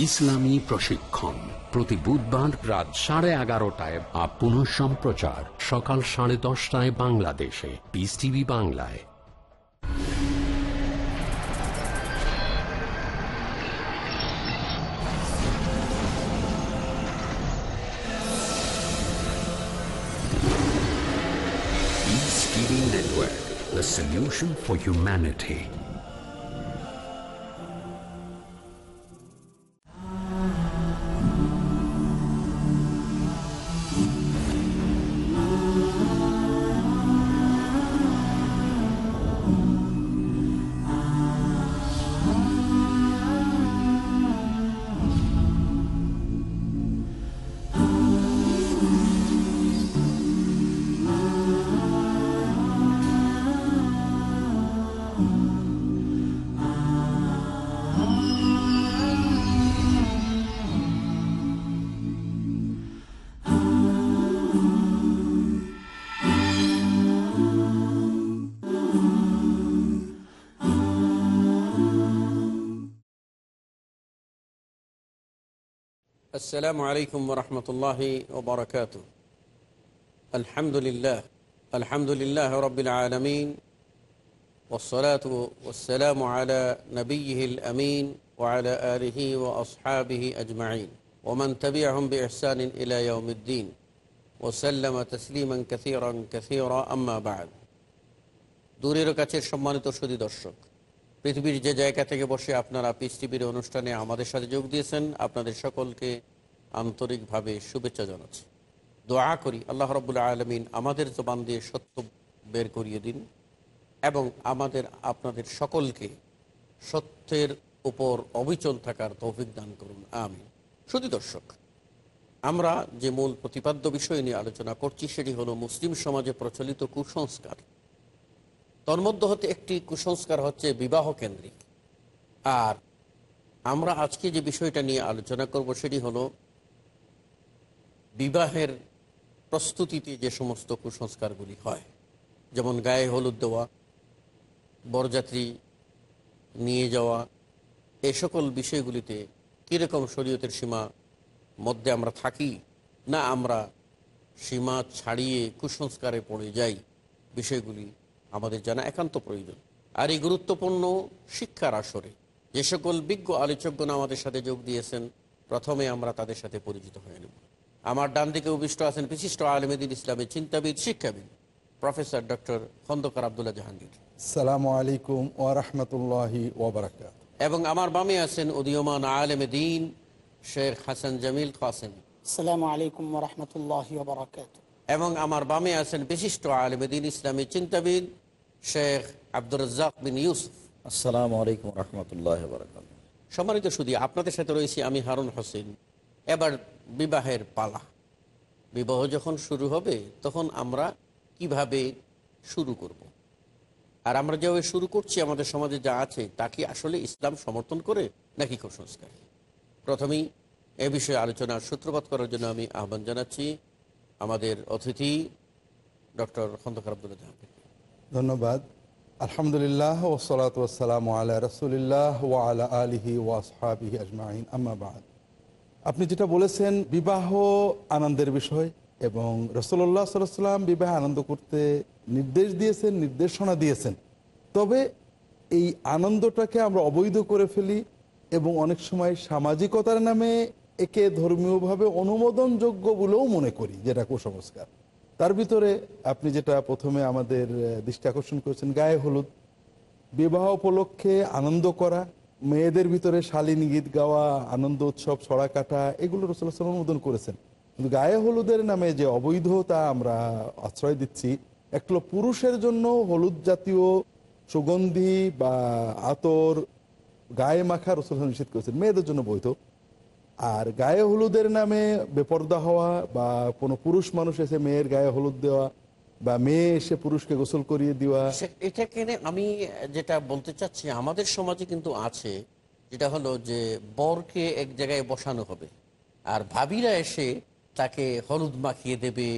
ইসলামী প্রশিক্ষণ। প্রতি বুধবার রাত সাড়ে এগারোটায় বা পুনঃ সম্প্রচার। সকাল সাড়ে দশটায় বাংলাদেশে। পিস টিভি বাংলায়। Network, the solution for humanity. السلام عليكم ورحمة الله وبركاته الحمد لله الحمد لله رب العالمين والصلاة والسلام على نبيه الأمين وعلى آله وأصحابه أجمعين ومن تبعهم بإحسان إلى يوم الدين وسلم تسليما كثيرا كثيرا أما بعد দূরের কাছের সম্মানিত সুদী দর্শক পৃথিবীর যে জায়গা থেকে বসে আপনারা পিস টিভির অনুষ্ঠানে আমাদের সাথে যোগ দিয়েছেন, আপনাদের সকলকে আন্তরিকভাবে শুভেচ্ছা জানাচ্ছি। দোয়া করি আল্লাহ রবুল্লা আলমিন আমাদের জবান দিয়ে সত্য বের করিয়ে দিন এবং আমাদের, আপনাদের সকলকে সত্যের উপর অবিচল থাকার তৌফিক দান করুন। আমি শুধু দর্শক, আমরা যে মূল প্রতিপাদ্য বিষয় নিয়ে আলোচনা করছি সেটি হলো মুসলিম সমাজে প্রচলিত কুসংস্কার। তন্মধ্য হতে একটি কুসংস্কার হচ্ছে বিবাহ কেন্দ্রিক। আর আমরা আজকে যে বিষয়টা নিয়ে আলোচনা করব সেটি হলো বিবাহের প্রস্তুতিতে যে সমস্ত কুসংস্কারগুলি হয়, যেমন গায়ে হলুদ দেওয়া, বরযাত্রী নিয়ে যাওয়া, এ সকল বিষয়গুলিতে কীরকম শরীয়তের সীমা মধ্যে আমরা থাকি, না আমরা সীমা ছাড়িয়ে কুসংস্কারে পড়ে যাই, বিষয়গুলি আমাদের জানা একান্ত প্রয়োজন। আর এই গুরুত্বপূর্ণ শিক্ষার আসরে যে সকল বিজ্ঞ আলোচকগণ আমাদের সাথে যোগ দিয়েছেন প্রথমে আমরা তাদের সাথে পরিচিত হয়ে নেব। আমার ডান দিকে অভিষ্ট আছেন বিশিষ্ট আলমেদিন ইসলামের চিন্তাবিদ শিক্ষাবিদ প্রফেসর ডক্টর খন্দকার আবদুল্লাহ জাহাঙ্গীর। সালাম আলাইকুম ওরহমতুল্লাহি ওবরাকাত এবং আমার বামে আছেন উদীয়মান আলেম দিন শেখ হাসান জামিল খাসেন এবং আমার বামে আছেন বিশিষ্ট আলমদিন ইসলামী চিন্তাবিদ শেখ আব্দুর রাজ্জাক বিন ইউসুফ। আসসালামু আলাইকুম রহমতুল্লাহ সম্মানিত শুধু আপনাদের সাথে রয়েছি আমি হারুন হোসেন। এবার বিবাহের পালা। বিবাহ যখন শুরু হবে তখন আমরা কীভাবে শুরু করব। আর আমরা যেভাবে শুরু করছি আমাদের সমাজে যা আছে তা কি আসলে ইসলাম সমর্থন করে নাকি কুসংস্কার? প্রথমেই এ বিষয়ে আলোচনার সূত্রপাত করার জন্য আমি আহ্বান জানাচ্ছি আমাদের অতিথি ডক্টর খন্দকার আব্দুল্লাহ জাহাঙ্গীর ধন্যবাদ। আলহামদুলিল্লাহ ওসলাত ওসালাম আলা রসুলিল্লাহ ও আলা আলিহি ওয়াসহাবিহি আজমাইন। আম্মাবাদ আপনি যেটা বলেছেন, বিবাহ আনন্দের বিষয় এবং রসল্লাহ সাল্লাম বিবাহ আনন্দ করতে নির্দেশ দিয়েছেন, নির্দেশনা দিয়েছেন। তবে এই আনন্দটাকে আমরা অবৈধ করে ফেলি এবং অনেক সময় সামাজিকতার নামে একে ধর্মীয়ভাবে অনুমোদনযোগ্য বলেও মনে করি, যেটা কুসংস্কার। তার ভিতরে আপনি যেটা প্রথমে আমাদের দৃষ্টি আকর্ষণ করেছেন, গায়ে হলুদ। বিবাহ উপলক্ষে আনন্দ করা, মেয়েদের ভিতরে শালীন গীত গাওয়া, আনন্দ উৎসব, ছড়া কাটা, এগুলো রসুল্লাহ অনুমোদন করেছেন। কিন্তু গায়ে হলুদের নামে যে অবৈধতা আমরা আশ্রয় দিচ্ছি, একটা পুরুষের জন্য হলুদ জাতীয় সুগন্ধি বা আতর গায়ে মাখা রসুল নিষেধ করেছেন, মেয়েদের জন্য বৈধ। আর গায়ে হলুদের নামে বেপর্দা হওয়া বা কোনো পুরুষ মানুষ এসে মেয়ের গায়ে হলুদ দেওয়া বা মেয়ে এসে পুরুষকে গোসল করিয়ে দেওয়া। এটাকে নিয়ে আমি যেটা বলতে চাচ্ছি, আমাদের সমাজে কিন্তু আছে যেটা হলো যে বরকে এক জায়গায় বসানো হবে। আর ভাবিরা এসে তাকে হলুদ মাখিয়ে দেবে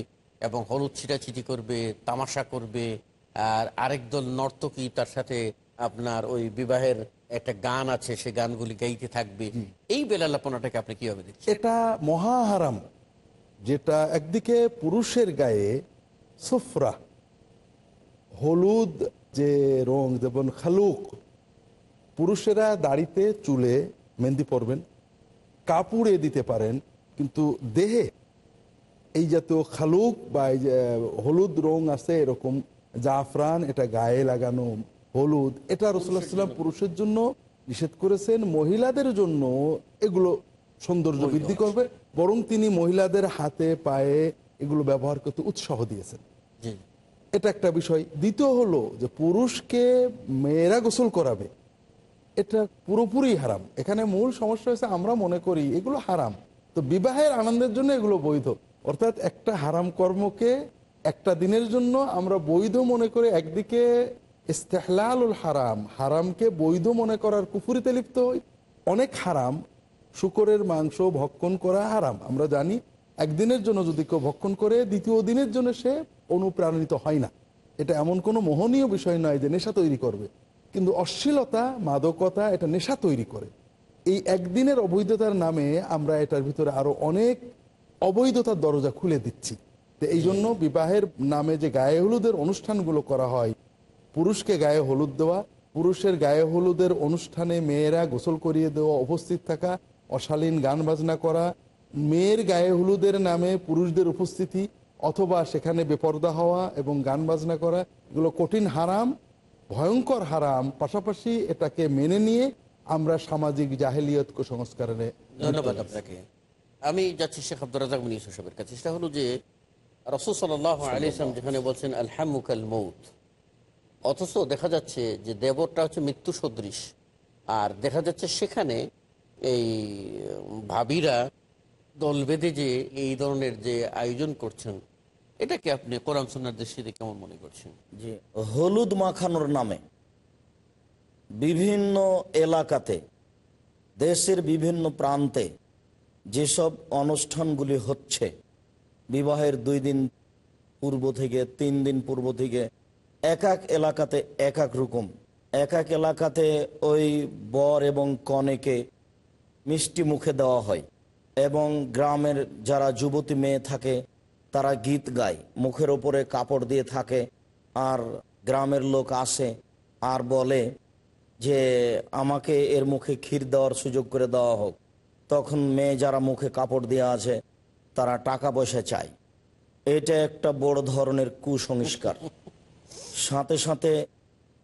এবং হলুদ ছিটাছিটি করবে, তামাশা করবে, আর আরেক দল নর্তকী তার সাথে আপনার ওই বিবাহের একটা গান আছে সে গানগুলি গাইতে থাকবে। এই বেলালাপনাটাকে আপনি কীভাবে দেখছেন? এটা মহা হারাম যেটা একদিকে পুরুষের গায়ে সুফরা হলুদ যে রং যেমন খালুক পুরুষেরা দাড়িতে চুলে মেহেন্দি পরবেন কাপড়ে দিতে পারেন কিন্তু দেহে এই জাতীয় খালুক বা এই যে হলুদ রং আছে এরকম জাফরান এটা গায়ে লাগানো হলুদ এটা রসুল্লাহ সাল্লাম পুরুষের জন্য নিষেধ করেছেন মহিলাদের জন্য এগুলো সৌন্দর্য বৃদ্ধি করবে বরং তিনি মহিলাদের হাতে পায়ে এগুলো ব্যবহার করতে উৎসাহ দিয়েছেন। এটা একটা বিষয়। দ্বিতীয় হলো যে পুরুষকে মেয়েরা গোসল করাবে এটা পুরোপুরি হারাম। এখানে মূল সমস্যা হচ্ছে আমরা মনে করি এগুলো হারাম। তো বিবাহের আনন্দের জন্য এগুলো বৈধ। অর্থাৎ একটা হারাম কর্মকে একটা দিনের জন্য আমরা বৈধ মনে করে একদিকে ইস্তেহলালুল হারাম, হারামকে বৈধ মনে করার কুফুরিতে লিপ্ত হই। অনেক হারাম, শুকরের মাংস ভক্ষণ করা হারাম। আমরা জানি, একদিনের জন্য যদি কেউ ভক্ষণ করে, দ্বিতীয় দিনের জন্য সে অনুপ্রাণিত হয় না। এটা এমন কোনো মোহনীয় বিষয় নয় যে নেশা তৈরি করবে। কিন্তু অশ্লীলতা, মাদকতা, এটা নেশা তৈরি করে। এই একদিনের অবৈধতার নামে আমরা এটার ভিতরে আরও অনেক অবৈধতার দরজা খুলে দিচ্ছি। তো এই জন্য বিবাহের নামে যে গায়ে হলুদের অনুষ্ঠানগুলো করা হয় পুরুষকে গায়ে হলুদ দেওয়া, পুরুষের গায়ে হলুদের অনুষ্ঠানে মেয়েরা গোসল করিয়ে দেওয়া, উপস্থিত থাকা, অশালীন গান বাজনা করা, মেয়ের গায়ে হলুদের নামে পুরুষদের উপস্থিতি অথবা সেখানে বেপর্দা হওয়া এবং গান বাজনা করা, এগুলো কঠিন হারাম, ভয়ঙ্কর হারাম। পাশাপাশি এটাকে মেনে নিয়ে আমরা সামাজিক জাহেলিয়ত কুসংস্কারে ধন্যবাদ আপনাকে। আমি যাচ্ছি শেখ আব্দুর রাজাক মিনী সাহেবের কাছে। সেটা হলো যে রসুল সাল্লাহ আলী ইসলাম যেখানে বলছেন, আলহামুকাল মৌত। অথচ দেখা যাচ্ছে যে দেবরটা হচ্ছে মৃত্যু সদৃশ। আর দেখা যাচ্ছে সেখানে এই ভাবিরা দল বেঁধে যে এই ধরনের যে আয়োজন করছেন এটাকে আপনি কোরআন সন্ন্যার দৃষ্টিতে কেমন মনে করছেন? যে হলুদ মাখানোর নামে বিভিন্ন এলাকাতে, দেশের বিভিন্ন প্রান্তে যেসব অনুষ্ঠানগুলি হচ্ছে, বিবাহের দুই দিন পূর্ব থেকে, তিন দিন পূর্ব থেকে এক এক এলাকাতে এক এক রকম। এক এক এলাকাতে ওই বর এবং কনেকে মিষ্টি মুখে দেওয়া হয় এবং গ্রামের যারা যুবতী মেয়ে থাকে, তারা গীত গায়, মুখের ওপরে কাপড় দিয়ে থাকে আর গ্রামের লোক আসে আর বলে যে, আমাকে এর মুখে ক্ষীর দেওয়ার সুযোগ করে দেওয়া হোক। তখন মেয়ে যারা মুখে কাপড় দিয়ে আছে, তারা টাকা পয়সা চায়। এটা একটা বড় ধরনের কুসংস্কার। সাথে সাথে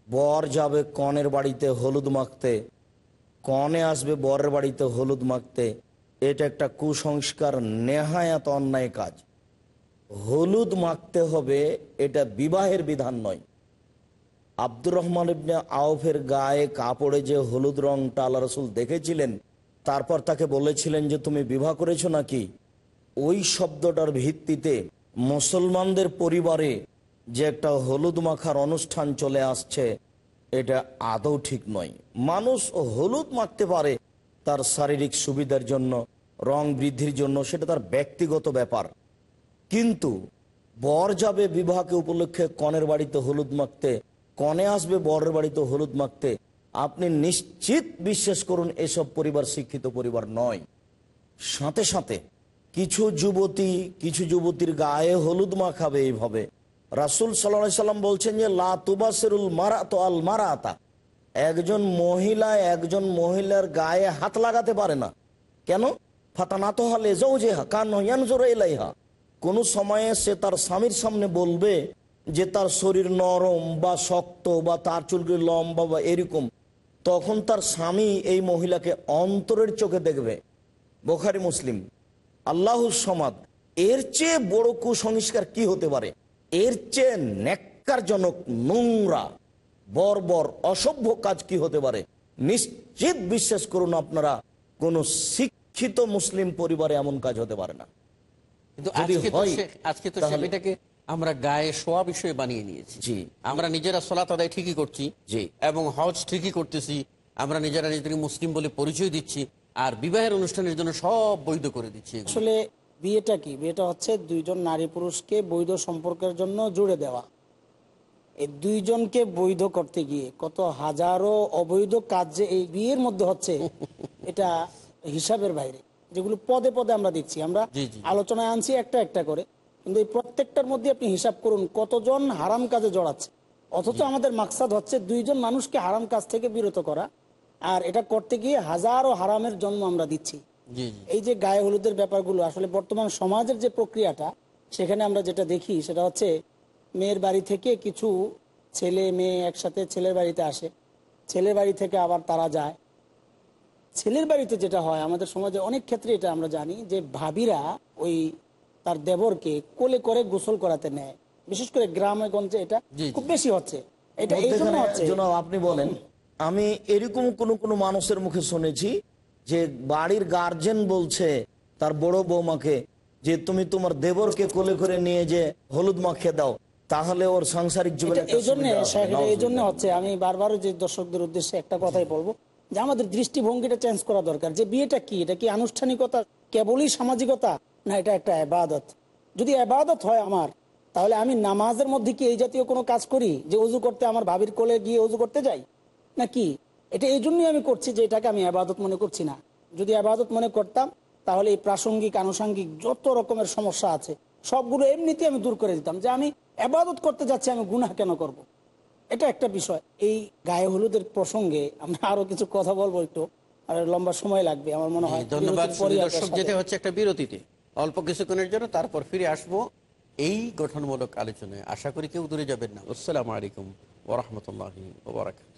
বর যাবে কনের বাড়িতে হলুদ মাখতে। কনে আসবে বরের বাড়িতে হলুদ মাখতে। এটা একটা কুসংস্কার, নেহায়াত অন্যায় কাজ। হলুদ মাখতে হবে, এটা বিবাহের বিধান নয়। আব্দুর রহমান ইবনে আউফের গায়ে কাপড়ে যে হলুদ রংটা আল্লাহ রসুল দেখেছিলেন, তারপর তাকে বলেছিলেন যে, তুমি বিবাহ করেছ নাকি? ওই শব্দটার ভিত্তিতে মুসলমানদের পরিবারে যে একটা হলুদ মাখার অনুষ্ঠান চলে আসছে, এটা আদৌ ঠিক নয়। মানুষ হলুদ মাখতে পারে তার শারীরিক সুবিধার জন্য, রং বৃদ্ধির জন্য, সেটা তার ব্যক্তিগত ব্যাপার। কিন্তু বর যাবে বিবাহকে উপলক্ষে কনের বাড়িতে হলুদ মাখতে, কনে আসবে বরের বাড়িতে হলুদ মাখতে, আপনি নিশ্চিত বিশ্বাস করুন এসব পরিবার শিক্ষিত পরিবার নয়। সাথে সাথে কিছু যুবতী, কিছু যুবতীর গায়ে হলুদ মাখাবে এইভাবে। রাসুল সাল্লাম বলছেন যে লাতুবাসেরুল মারা তো আল মারাতা। একজন মহিলা একজন মহিলার গায়ে হাত লাগাতে পারে না। কেন? কান এলাইহা কোনো সময়ে সে তার স্বামীর সামনে বলবে যে, তার শরীর নরম বা শক্ত বা তার চুলগুলি লম্বা বা এরকম। তখন তার স্বামী এই মহিলাকে অন্তরের চোখে দেখবে। বোখারি মুসলিম। আল্লাহ সমাদ। এর চেয়ে বড় কুসংস্কার কি হতে পারে? এর চেয়ে ন্যাক্কারজনক নোংরা বর্বর অসভ্য কাজ কি হতে পারে? নিশ্চিত বিশ্বাস করুন আপনারা কোন শিক্ষিত মুসলিম পরিবারে এমন কাজ হতে পারে না। কিন্তু আজকে তো আমরা গায়ে শোয়া বিষয়ে বানিয়ে নিয়েছি। জি। আমরা নিজেরা সলাত আদায় ঠিকই করছি। জি। এবং হজ ঠিকই করতেছি। আমরা নিজেরা নিজেদেরকে মুসলিম বলে পরিচয় দিচ্ছি। আর বিবাহের অনুষ্ঠানের জন্য সব বৈধ করে দিচ্ছি আসলে বিয়েটা কি? বিয়েটা হচ্ছে দুইজন নারী পুরুষকে বৈধ সম্পর্কের জন্য জুড়ে দেওয়া। এই দুইজনকে বৈধ করতে গিয়ে কত হাজারো অবৈধ কাজ যে এই বিয়ের মধ্যে হচ্ছে এটা হিসাবের বাইরে যেগুলো পদে পদে আমরা দেখছি আমরা। আলোচনায় আনছি একটা একটা করে। কিন্তু এই প্রত্যেকটার মধ্যে আপনি হিসাব করুন কতজন হারাম কাজে জড়াচ্ছে। অথচ আমাদের মাকসাদ হচ্ছে দুইজন মানুষকে হারাম কাজ থেকে বিরত করা আর এটা করতে গিয়ে হাজারো হারামের জন্ম আমরা দিচ্ছি। এই যে গায়ে হলুদের ব্যাপারগুলো আসলে বর্তমান সমাজের যে প্রক্রিয়াটা সেখানে আমরা যেটা দেখি সেটা হচ্ছে মেয়ের বাড়ি থেকে কিছু ছেলে মেয়ে একসাথে ছেলের বাড়িতে আসে। ছেলের বাড়ি থেকে আবার তারা যায়। ছেলের বাড়িতে যেটা হয় আমাদের সমাজে অনেক ক্ষেত্রে এটা আমরা জানি যে ভাবিরা ওই তার দেবরকে কোলে করে গোসল করাতে নেয়। বিশেষ করে গ্রামে গঞ্জে এটা। খুব বেশি হচ্ছে। এটা এই জন্য হচ্ছে আপনি বলেন আমি এরকম কোন কোন মানুষের মুখে শুনেছি যে বাড়ির গার্জেন বলছে তার বড় বৌমাকে যে তুমি তোমার দেবরকে কোলে করে নিয়ে যে হলুদ মাখিয়ে দাও তাহলে ওর সাংসারিক জীবনে এই জন্য এই জন্য হচ্ছে আমি বারবার যে দর্শকদের উদ্দেশ্যে একটা কথাই বলব যে আমাদের দৃষ্টিভঙ্গিটা চেঞ্জ করা দরকার। যে বিয়েটা কি? এটা কি আনুষ্ঠানিকতা কেবলই সামাজিকতা না এটা একটা আবাদত? যদি আবাদত হয় আমার তাহলে আমি নামাজের মধ্যে কি এই জাতীয় কোনো কাজ করি? যে অজু করতে আমার ভাবির কোলে গিয়ে অজু করতে যাই? নাকি এটা এই জন্যই আমি করছি যে এটাকে আমি আবাদত মনে করছি না। যদি আবাদত মনে করতাম তাহলে এই প্রাসঙ্গিক আনুষঙ্গিক যত রকমের সমস্যা আছে সবগুলো এমনিতে আমি দূর করে দিতাম যে আমি আবাদত করতে যাচ্ছি আমি গুনাহ কেন করব। এটা একটা বিষয়। এই গায়ে হলুদের প্রসঙ্গে আমরা আরও কিছু কথা বলব একটু। আর লম্বা সময় লাগবে আমার মনে হয়। ধন্যবাদ পরই আপনার দর্শক যেতে হচ্ছে একটা বিরতিতে। অল্প কিছুক্ষণের জন্য তারপর ফিরে আসব এই গঠনমূলক আলোচনায়। আশা করি কেউ দূরে যাবেন না। আসসালামু আলাইকুম ওরহমতুল্লাহ ওবরাকাত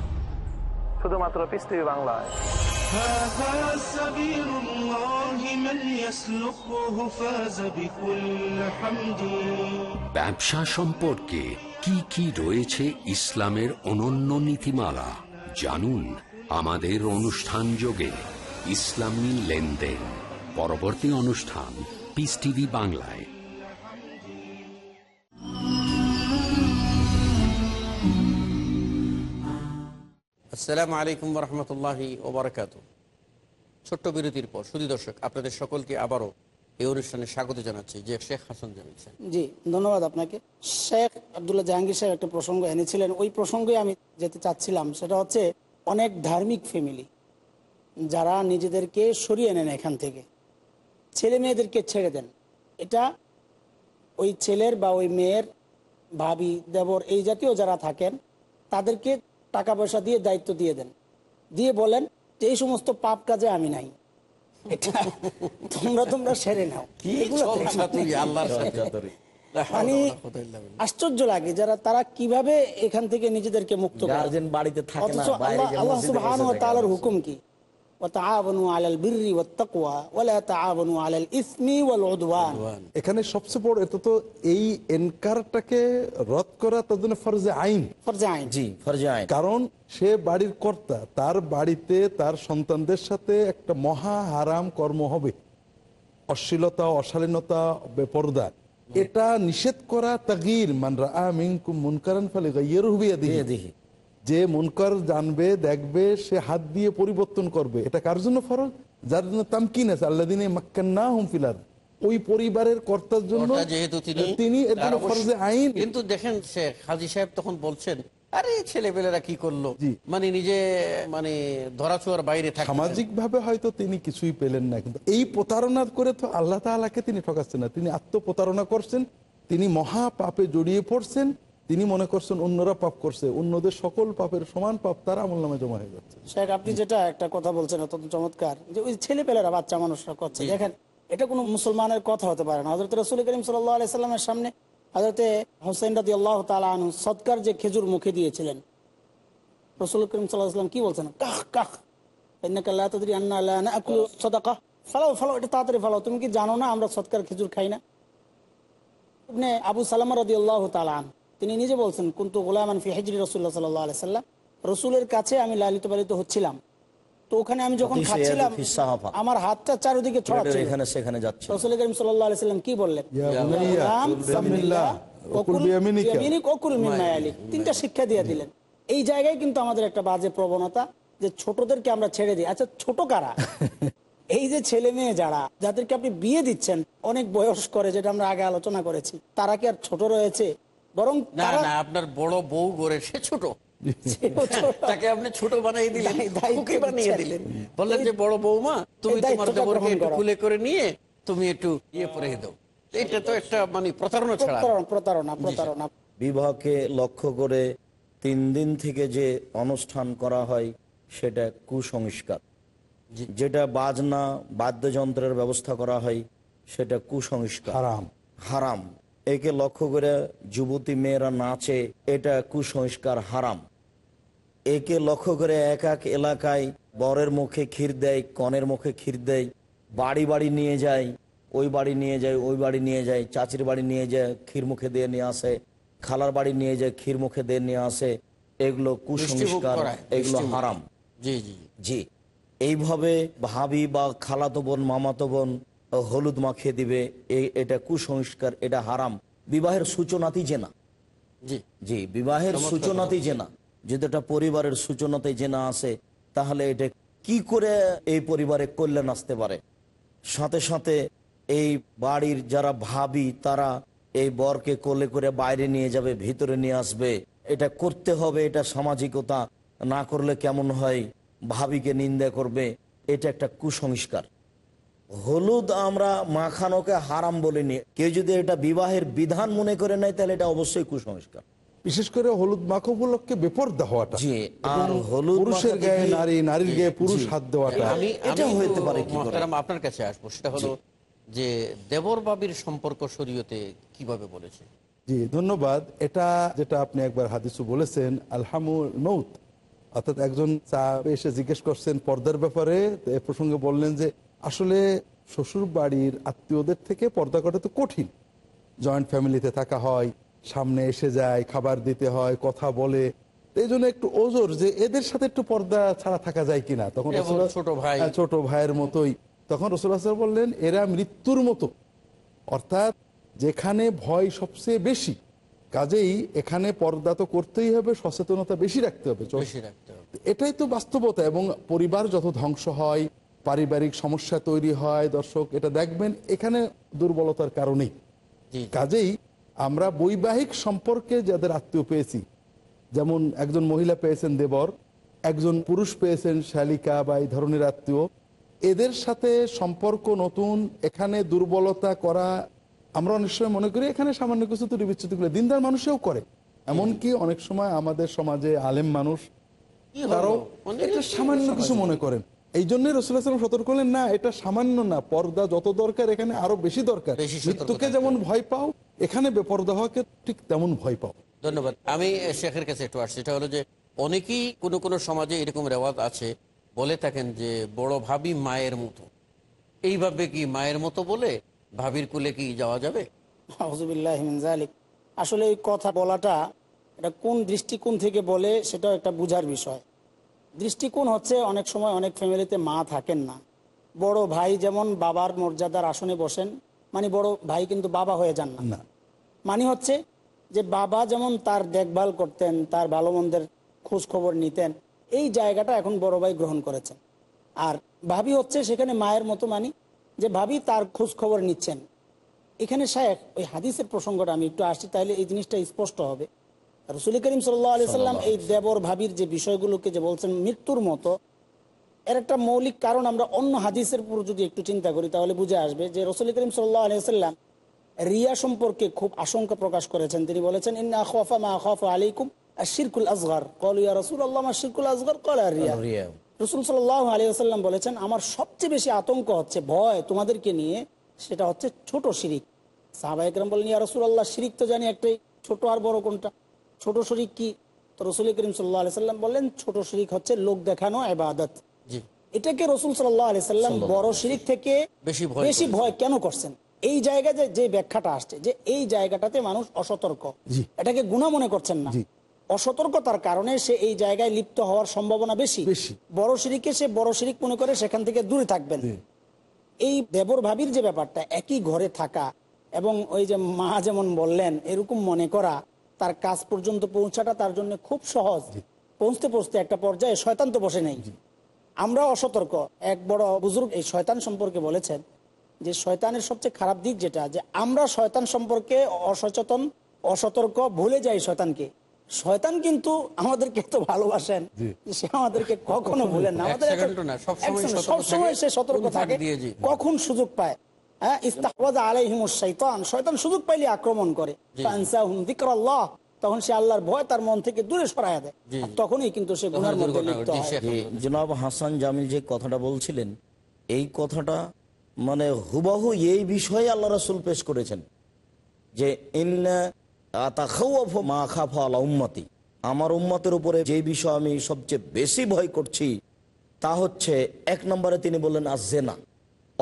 শুধুমাত্র পিস টিভি বাংলায়। ব্যবসা সম্পর্কে কি কি রয়েছে ইসলামের অনন্য নীতিমালা জানুন আমাদের অনুষ্ঠান যোগে ইসলামী লেনদেন। পরবর্তী অনুষ্ঠান পিস টিভি বাংলায়। আসসালামু আলাইকুম রহমতুল্লাহি ওবরাকাত ছোট্ট বিরতির পর সুদী দর্শক, আপনাদের সকলকে আবারও এই অনুষ্ঠানে স্বাগত জানাচ্ছি যে শেখ হাসান জামিলছেন জি, ধন্যবাদ আপনাকে। শেখ আবদুল্লাহ জাহাঙ্গীর সাহেব একটা প্রসঙ্গ এনেছিলেন। ওই প্রসঙ্গে আমি যেতে চাচ্ছিলাম, সেটা হচ্ছে অনেক ধার্মিক ফ্যামিলি, যারা নিজেদেরকে সরিয়ে নেন এখান থেকে। ছেলে মেয়েদেরকে ছেড়ে দেন। এটা ওই ছেলের বা ওই মেয়ের ভাবি, দেবর এই জাতীয় যারা থাকেন, তাদেরকে টাকা পয়সা দিয়ে দায়িত্ব দিয়ে দেন। দিয়ে বলেন যে এই সমস্ত পাপ কাজে আমি নাই। তোমরা তোমরা সেরে নাও। সাথে। মানে আশ্চর্য লাগে যারা তারা কীভাবে এখান থেকে নিজেদেরকে মুক্ত করে। বাড়িতে থাকে আল্লাহ। হুকুম কি? এখানে সবচেয়ে বড় তো এই এনকারটাকে রদ করা তার জন্য ফরজে আইন। আইন। কারণ সে বাড়ির কর্তা তার বাড়িতে তার সন্তানদের সাথে একটা মহা হারাম কর্ম হবে। অশ্লীলতা অশালীনতা বেপর্দা। এটা নিষেধ করা তাগির মানরা আমিন মুনকারান ফলে গাইয়ের হুবিয়া দিয়ে দিহি যে মুনকার জানবে দেখবে সে হাত দিয়ে পরিবর্তন করবে। এটা কার জন্য ফরজ? যার জন্য তামকিন আছে। আল্লাহ দিনে মাক্কান্না হুম ফিলার ওই পরিবারের কর্তার জন্য যেহেতু তিনি ফরজে আইন। কিন্তু দেখেন শেখ হাজি সাহেব তখন বলছেন আরে ছেলেপেলেরা কি করল? মানে নিজে মানে ধরাছোঁয়ার বাইরে থাকে সামাজিক ভাবে হয়তো তিনি কিছুই পেলেন না কিন্তু এই প্রতারণা করে তো আল্লাহ তিনি ঠকাচ্ছেন না। তিনি আত্মপ্রতারণা করছেন তিনি মহা পাপে জড়িয়ে পড়ছেন তিনি মনে করছেন অন্যরা পাপ করছে অন্যদের সকল পাপের সমান পাপ তার আমল নামে জমা হয়ে যাচ্ছে। শেখ আপনি যেটা একটা কথা বলছেন অত্যন্ত চমৎকার যে ওই ছেলে পেলেরা বাচ্চা মানুষরা করছে। দেখেন এটা কোনো মুসলমানের কথা হতে পারে না। হজরত রসুল করিম আলাইস্লামের সামনে হজরতে হোসেন রাদি আল্লাহ তালু সৎকার যে খেজুর মুখে দিয়েছিলেন। রসুল করিম সাল্লাহাম কি বলছেন? কাহ কাহ সদাকা ফালাও ফালাও এটা তাড়াতাড়ি ফালাও। তুমি কি জানো না আমরা সৎকার খেজুর খাই না? আবু সালামা রদি আল্লাহ তালান তিনি নিজে বলছেন কুন্তু গোলামান ফি হেজরি রসুল্লাহ সাল্লাহ আলাই সাল্লাম। রসুলের কাছে আমি লালিত পালিত হচ্ছিলাম। তো ওখানে আমি যখন খাচ্ছিলাম আমার হাতটা চারিদিকে ছড়াচ্ছিল। এখানে সেখানে যাচ্ছে। রসুল করিম সাল্লাহ আলাই সাল্লাম কি বললেন? ইয়া মিন। তিনটা শিক্ষা দিয়ে দিলেন। এই জায়গায় কিন্তু আমাদের একটা বাজে প্রবণতা যে ছোটদেরকে আমরা ছেড়ে দিই। আচ্ছা ছোট কারা? এই যে ছেলে মেয়ে যারা যাদেরকে আপনি বিয়ে দিচ্ছেন অনেক বয়স করে যেটা আমরা আগে আলোচনা করেছি তারা কি আর ছোট রয়েছে? বরং না না আপনার বড় বউ গড়ে সে ছোট। তাকে আপনি ছোট বানিয়ে দিলেন দায়িত্ব বানিয়ে দিলেন। বললেন যে বড় বৌমা তুমি তোমার দেবরকে একটু খুলে করে নিয়ে তুমি একটু ইয়ে পরে দাও। এটা তো একটা মানে প্রতারণা ছাড়া। প্রতারণা প্রতারণা প্রতারণা। বিবাহকে লক্ষ্য করে তিন দিন থেকে যে অনুষ্ঠান করা হয় সেটা কুসংস্কার। যেটা বাজনা বাদ্যযন্ত্রের ব্যবস্থা করা হয় সেটা কুসংস্কার। হারাম। হারাম। একে লক্ষ্য করে যুবতী মেয়েরা নাচে এটা কুসংস্কার হারাম। একে লক্ষ্য করে এক এক এলাকায় বরের মুখে ক্ষীর দেয় কনের মুখে ক্ষীর দেয় বাড়ি বাড়ি নিয়ে যায় ওই বাড়ি নিয়ে যায় ওই বাড়ি নিয়ে যায় চাচির বাড়ি নিয়ে যায় ক্ষীর মুখে দিয়ে নিয়ে আসে খালার বাড়ি নিয়ে যায় ক্ষীর মুখে দিয়ে নিয়ে আসে এগুলো কুসংস্কার এগুলো হারাম। জি জি। জি। এইভাবে ভাবি বা খালাতো বোন মামাতো বোন হলুদ মাখিয়ে দিবে এটা কুসংস্কার এটা হারাম। বিবাহের সূচনাতেই জেনা। জি। জি বিবাহের সূচনাতেই জেনা। যদি এটা পরিবারের সূচনাতে জেনা আসে তাহলে এটা কি করে এই পরিবারে কল্যাণ আসতে পারে? সাথে সাথে এই বাড়ির যারা ভাবি তারা এই বরকে কোলে করে বাইরে নিয়ে যাবে ভিতরে নিয়ে আসবে। এটা করতে হবে এটা সামাজিকতা। না করলে কেমন হয়? ভাবিকে নিন্দা করবে। এটা একটা কুসংস্কার। হলুদ আমরা মাখানোকে হারাম বলিনি। কেউ যদি এটা বিবাহের বিধান মনে করে নেয় তাহলে এটা অবশ্যই কুসংস্কার। বিশেষ করে হলুদ মাখ উপলক্ষে বেপর্দা হওয়াটা জি আর হলুদ পুরুষের গায়ে নারী নারীর গায়ে পুরুষ হাত দেওয়াটা আমি এটা আমি পারে কি আপনার কাছে আসব। সেটা হলো যে দেবর বাবির সম্পর্ক শরীয়তে কীভাবে বলেছে? জি ধন্যবাদ। এটা যেটা আপনি একবার হাদিসু বলেছেন আলহামুল মৌত অর্থাৎ একজন সাহাবে এসে জিজ্ঞেস করছেন পর্দার ব্যাপারে এ প্রসঙ্গে বললেন যে আসলে শ্বশুর বাড়ির আত্মীয়দের থেকে পর্দা করা তো কঠিন। জয়েন্ট ফ্যামিলিতে থাকা হয় সামনে এসে যায় খাবার দিতে হয় কথা বলে। এই জন্য একটু ওজোর যে এদের সাথে একটু পর্দা ছাড়া থাকা যায় কিনা তখন ছোট ভাই। হ্যাঁ, ছোট ভাইয়ের মতোই। তখন রসুল্লাহ বললেন এরা মৃত্যুর মতো। অর্থাৎ যেখানে ভয় সবচেয়ে বেশি কাজেই এখানে পর্দা তো করতেই হবে সচেতনতা বেশি রাখতে হবে। চল- বেশি রাখতে হবে। এটাই তো বাস্তবতা এবং পরিবার যত ধ্বংস হয় পারিবারিক সমস্যা তৈরি হয় দর্শক এটা দেখবেন এখানে দুর্বলতার কারণেই। কাজেই আমরা বৈবাহিক সম্পর্কে যাদের আত্মীয় পেয়েছি যেমন একজন মহিলা পেয়েছেন দেবর একজন পুরুষ পেয়েছেন শালিকা বা এই ধরনের আত্মীয় এদের সাথে সম্পর্ক নতুন এখানে দুর্বলতা করা আমরা অনেক সময় মনে করি এখানে সামান্য কিছু ত্রুটি বিচ্ছুতি করে দিনদার মানুষেও করে। এমনকি অনেক সময় আমাদের সমাজে আলেম মানুষ তারাও সামান্য কিছু মনে করেন। এই জন্যই রসুল্লাহ সতর্ক করলেন না এটা সামান্য না পর্দা যত দরকার এখানে আরও বেশি দরকার। মৃত্যুকে যেমন ভয় পাও এখানে বেপর্দা হওয়াকে ঠিক তেমন ভয় পাও। ধন্যবাদ। আমি শেখের কাছে একটু আসছি এটা হলো যে অনেকেই কোনো কোনো সমাজে এরকম রেওয়াজ আছে বলে থাকেন যে বড় ভাবি মায়ের মতো। এইভাবে কি মায়ের মতো বলে ভাবির কুলে কি যাওয়া যাবে? আউযুবিল্লাহি মিন যালিক। আসলে এই কথা বলাটা এটা কোন দৃষ্টিকোণ থেকে বলে সেটাও একটা বুঝার বিষয়। দৃষ্টিকোণ হচ্ছে অনেক সময় অনেক ফ্যামিলিতে মা থাকেন না। বড় ভাই যেমন বাবার মর্যাদার আসনে বসেন মানে বড় ভাই কিন্তু বাবা হয়ে যান না। মানে হচ্ছে যে বাবা যেমন তার দেখভাল করতেন তার ভালো মন্দের খোঁজ খবর নিতেন এই জায়গাটা এখন বড় ভাই গ্রহণ করেছেন। আর ভাবি হচ্ছে সেখানে মায়ের মতো মানি যে ভাবি তার খোঁজ খবর নিচ্ছেন। এখানে শায়েখ ওই হাদিসের প্রসঙ্গটা আমি একটু আসছি তাহলে এই জিনিসটা স্পষ্ট হবে। রসুল করিম সাল্লাহ আলি সাল্লাম এই দেবর ভাবির যে বিষয়গুলোকে যে বলছেন মৃত্যুর মতো এর একটা মৌলিক কারণ আমরা অন্য হাদিসের উপর যদি একটু চিন্তা করি তাহলে বুঝে আসবে যে রসুল করিম সাল্লাহ আলিয়াল্লাম রিয়া সম্পর্কে খুব আশঙ্কা প্রকাশ করেছেন। তিনি বলেছেন ইন্না মা আলাইকুম আশিরকুল আসগর। কল ইয়া রসুল আল্লাহ আশিরকুল আসগর? কল আর রিয়া। রসুল সাল্লাহ আলিয়াল্লাম বলেছেন আমার সবচেয়ে বেশি আতঙ্ক হচ্ছে ভয় তোমাদেরকে নিয়ে সেটা হচ্ছে ছোট শিরিক। সাহাবাহিকরাম বলেন ইয়া রসুল আল্লাহ শিরিক তো জানি একটাই ছোট আর বড় কোনটা? ছোট শরিক কি? তো রসুল করিম সাল্লাহ সাল্লাম বললেন ছোট শরিক হচ্ছে লোক দেখানো এবাদত এটাকে রসুল সাল্লাহ আলি সাল্লাম বড় শিরিক থেকে বেশি ভয় কেন করছেন? এই জায়গায় যে যে ব্যাখ্যাটা আসছে যে এই জায়গাটাতে মানুষ অসতর্ক। এটাকে গুণা মনে করছেন না। অসতর্কতার কারণে সে এই জায়গায় লিপ্ত হওয়ার সম্ভাবনা বেশি। বেশি। বড় শিরিকে সে বড় শিরিক মনে করে সেখান থেকে দূরে থাকবেন। এই দেবর ভাবির যে ব্যাপারটা একই ঘরে থাকা এবং ওই যে মা যেমন বললেন এরকম মনে করা তার কাজ পর্যন্ত পৌঁছাটা তার জন্য খুব সহজ। পৌঁছতে পৌঁছতে একটা পর্যায়ে শয়তান তো বসে নেই। আমরা অসতর্ক। এক বড় বুজুর্গ এই শয়তান সম্পর্কে বলেছেন যে শয়তানের সবচেয়ে খারাপ দিক যেটা যে আমরা শয়তান সম্পর্কে অসচেতন অসতর্ক ভুলে যাই শয়তানকে। শয়তান কিন্তু আমাদেরকে তো ভালোবাসেন। সে আমাদেরকে কখনো ভুলেন না। আমাদের সবসময় সে সতর্ক থাকে। কখন সুযোগ পায়? হ্যাঁ ইস্তাহওয়াজ আলাইহিমুস শাইতান। শয়তান সুযোগ পাইলে আক্রমণ করে। ফানসাহুম যিকরাল্লাহ। তখন সে আল্লাহর ভয় তার মন থেকে দূরে সরায়া দেয়। তখনই কিন্তু সে গুনার মধ্যে লিপ্ত হয়। জনাব হাসান জামিল যে কথাটা বলছিলেন এই কথাটা মানে হুবাহু এই বিষয়ে আল্লাহ রসুল পেশ করেছেন যে ইন্না আতাখাওয়াফু মা খাফা আলা উম্মতি। আমার উম্মতের উপরে যে বিষয় আমি সবচেয়ে বেশি ভয় করছি তা হচ্ছে এক নম্বরে তিনি বললেন আজেনা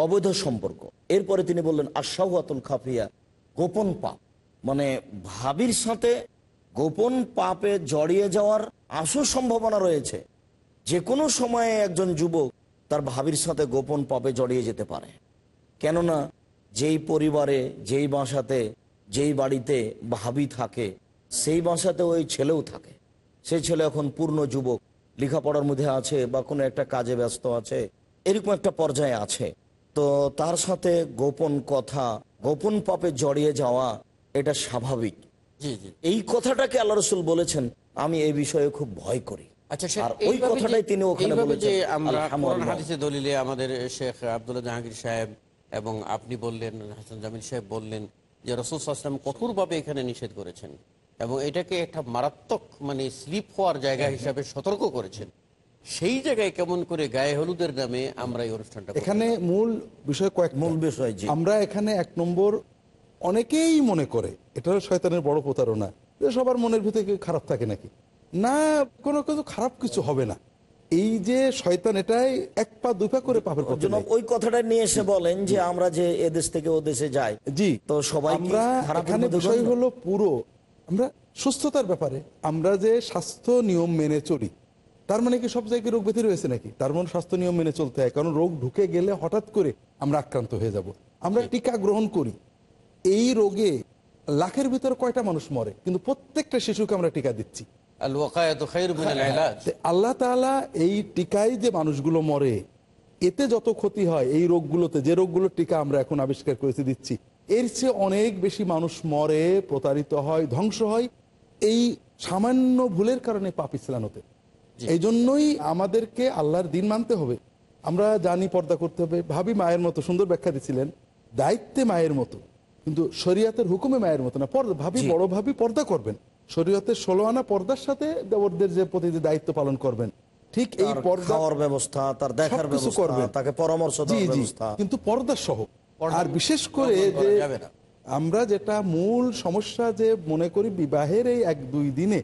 অবৈধ সম্পর্ক। এরপরে তিনি বললেন আশাহুয়াতুল খাফিয়া, গোপন পাপ। মানে ভাবির সাথে গোপন পাপে জড়িয়ে যাওয়ার আশু সম্ভাবনা রয়েছে। যে কোনো সময়ে একজন যুবক তার ভাবির সাথে গোপন পাপে জড়িয়ে যেতে পারে। কেননা যেই পরিবারে, যেই বাসাতে, যেই বাড়িতে ভাবি থাকে, সেই বাসাতে ওই ছেলেও থাকে। সেই ছেলে এখন পূর্ণ যুবক, লেখাপড়ার মধ্যে আছে বা কোনো একটা কাজে ব্যস্ত আছে, এরকম একটা পর্যায়ে আছে। তো তার সাথে গোপন কথা গোপন পাপে জড়িয়ে যাওয়া এটা স্বাভাবিক। এই কথাটাকে আল্লাহ রসুল বলেছেন আমি এই বিষয়ে খুব ভয় করি। আচ্ছা দলিলে আমাদের শেখ আব্দুল্লাহ জাহাঙ্গীর সাহেব এবং আপনি বললেন হাসান জামিল সাহেব বললেন যে রসুল আসলাম কঠোরভাবে এখানে নিষেধ করেছেন এবং এটাকে একটা মারাত্মক মানে স্লিপ হওয়ার জায়গা হিসাবে সতর্ক করেছেন। সেই জায়গায় কেমন করে গায়ে হলুদের নামে আমরা এই অনুষ্ঠানটা এখানে মূল বিষয় কয়েক মূল বিষয় জি। আমরা এখানে এক নম্বর অনেকেই মনে করে এটা হলো শয়তানের বড় প্রতারণা যে সবার মনের ভিতরে কি খারাপ থাকে নাকি? না কোনো কিছু খারাপ কিছু হবে না। এই যে শয়তান এটাই এক পা দুই পা করে পাপের পথে জনাব ওই কথাটা নিয়ে এসে বলেন যে আমরা যে এদেশ থেকে ও দেশে যাই জি। তো সবাই আমরা এখানে বিষয় হলো পুরো আমরা সুস্থতার ব্যাপারে আমরা যে স্বাস্থ্য নিয়ম মেনে চলি তার মানে কি সব জায়গায় রোগ ব্যাধি রয়েছে নাকি? তার মানে স্বাস্থ্য নিয়ম মেনে চলতে হয় কারণ রোগ ঢুকে গেলে হঠাৎ করে আমরা আক্রান্ত হয়ে যাব। আমরা টিকা গ্রহণ করি। এই রোগে লাখের ভিতরে কয়টা মানুষ মরে? কিন্তু প্রত্যেকটা শিশুকে আমরা টিকা দিচ্ছি। তে আল্লাহ তাআলা এই টিকায় যে মানুষগুলো মরে এতে যত ক্ষতি হয় এই রোগগুলোতে যে রোগগুলোর টিকা আমরা এখন আবিষ্কার করেছি দিচ্ছি এর চেয়ে অনেক বেশি মানুষ মরে প্রতারিত হয় ধ্বংস হয় এই সামান্য ভুলের কারণে পাপ ইসলামতে এই জন্যই আমাদেরকে আল্লাহর দিন মানতে হবে। আমরা জানি পর্দা করতে হবে। ভাবি মায়ের মতো সুন্দর ব্যাখ্যা দিচ্ছিলেন দায়িত্বে মায়ের মতো। কিন্তু শরীয়তের হুকুমে মায়ের মতো না। পর্দা ভাবি বড় ভাবি পর্দা করবেন। শরীয়তের ষোলো আনা পর্দার সাথে দেবরদের যে প্রতি দায়িত্ব পালন করবেন। ঠিক এই তার পর্দা ব্যবস্থা তার দেখার ব্যবস্থা। তাকে পরামর্শ জি দেওয়ার ব্যবস্থা। কিন্তু পর্দা সহ। আর বিশেষ করে যে। আমরা যেটা মূল সমস্যা যে মনে করি বিবাহের এই এক দুই দিনে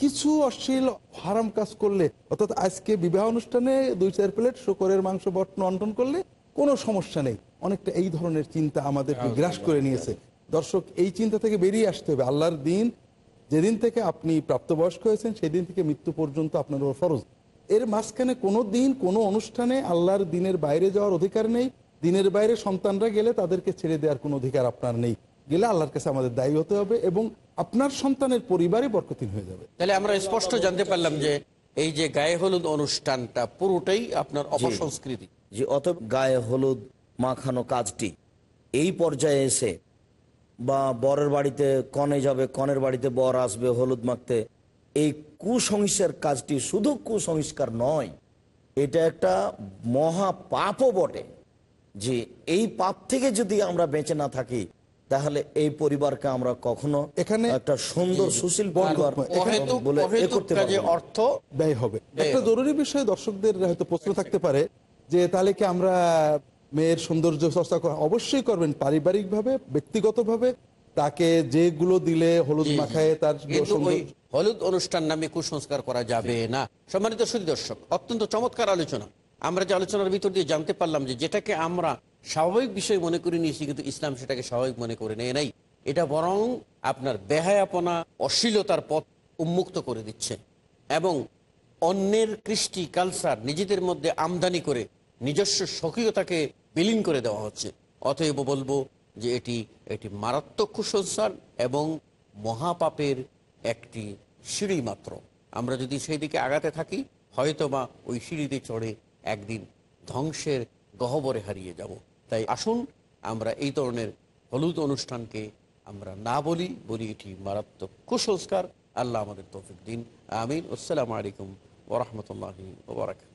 কিছু অশ্লীল হারাম কাজ করলে অর্থাৎ আজকে বিবাহ অনুষ্ঠানে দুই চার প্লেট শুকরের মাংস বটন অন্টন করলে কোনো সমস্যা নেই। অনেকটা এই ধরনের চিন্তা আমাদেরকে গ্রাস করে নিয়েছে। দর্শক এই চিন্তা থেকে বেরিয়ে আসতে হবে। আল্লাহর দিন যেদিন থেকে আপনি প্রাপ্তবয়স্ক হয়েছেন সেদিন থেকে মৃত্যু পর্যন্ত আপনার উপর ফরজ। এর মাঝখানে কোনো দিন কোনো অনুষ্ঠানে আল্লাহর দিনের বাইরে যাওয়ার অধিকার নেই। দিনের বাইরে সন্তানরা গেলে তাদেরকে ছেড়ে দেওয়ার কোনো অধিকার আপনার নেই। গেলে আল্লাহর কাছে আমাদের দায়ী হতে হবে এবং আপনার সন্তানের পরিবারে বরকতিন হয়ে যাবে। তাহলে আমরা স্পষ্ট জানতে পারলাম যে এই যে গায়ে হলুদ অনুষ্ঠানটা পুরোটাই আপনার অপসংস্কৃতি। যে অত গায়ে হলুদ মাখানো কাজটি এই পর্যায়ে এসে বা বরের বাড়িতে কনে যাবে কনের বাড়িতে বর আসবে হলুদ মাখতে এই কুসংস্কার কাজটি শুধু কুসংস্কার নয় এটা একটা মহা পাপও বটে। যে এই পাপ থেকে যদি আমরা বেঁচে না থাকি তাহলে এই পরিবারকে আমরা কখনো এখানে একটা সুন্দর সুশীল পরিবার বলে। অর্থ ব্যয় হবে। একটা জরুরি বিষয় দর্শকদের হয়তো প্রশ্ন থাকতে পারে যে তাহলে কি আমরা মেয়ের সৌন্দর্য চর্চা করা অবশ্যই করবেন পারিবারিকভাবে ব্যক্তিগতভাবে তাকে যেগুলো দিলে হলুদ মাখায় তার হলুদ অনুষ্ঠান নামে কুসংস্কার করা যাবে না। সম্মানিত সুদী দর্শক অত্যন্ত চমৎকার আলোচনা। আমরা যে আলোচনার ভিতর দিয়ে জানতে পারলাম যে যেটাকে আমরা স্বাভাবিক বিষয় মনে করে নিয়েছি, কিন্তু ইসলাম সেটাকে স্বাভাবিক মনে করে নেয় নাই। এটা বরং আপনার বেহায়াপনা, অশ্লীলতার পথ উন্মুক্ত করে দিচ্ছে এবং অন্যের কৃষ্টি কালচার নিজেদের মধ্যে আমদানি করে নিজস্ব স্বকীয়তাকে বিলীন করে দেওয়া হচ্ছে। অতএব বলব যে এটি এটি মারাত্মক কুসংস্কার এবং মহাপাপের একটি সিঁড়ি মাত্র। আমরা যদি সেই দিকে আগাতে থাকি, হয়তোবা ওই সিঁড়িতে চড়ে একদিন ধ্বংসের গহবরে হারিয়ে যাব। তাই আসুন আমরা এই ধরনের হলুদ অনুষ্ঠানকে আমরা না বলি বলি এটি মারাত্মক কুসংস্কার আল্লাহ আমাদের তৌফিক দিন আমিন আসসালামু আলাইকুম ওরহমতুল্লাহি ওবরাকাত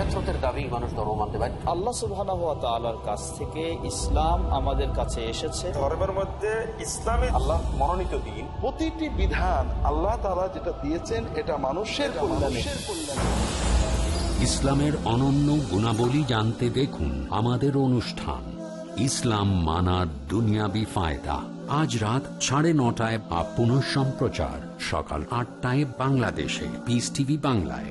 ফেতরতের দাবি মানুষ ধর্ম মানতে পারে আল্লাহ সুবহানাহু ওয়া তাআলার কাছ থেকে ইসলাম আমাদের কাছে এসেছে। ধর্মের মধ্যে ইসলামে আল্লাহ মনোনীত দিন। প্রতিটি বিধান আল্লাহ তারা যেটা দিয়েছেন এটা মানুষের কল্যাণে। ইসলামের অনন্য গুণাবলী জানতে দেখুন আমাদের অনুষ্ঠান ইসলাম মানার দুনিয়াবি ফায়দা। আজ রাত সাড়ে নটায় বা পুনঃ সম্প্রচার সকাল আটটায় বাংলাদেশে পিস টিভি বাংলায়।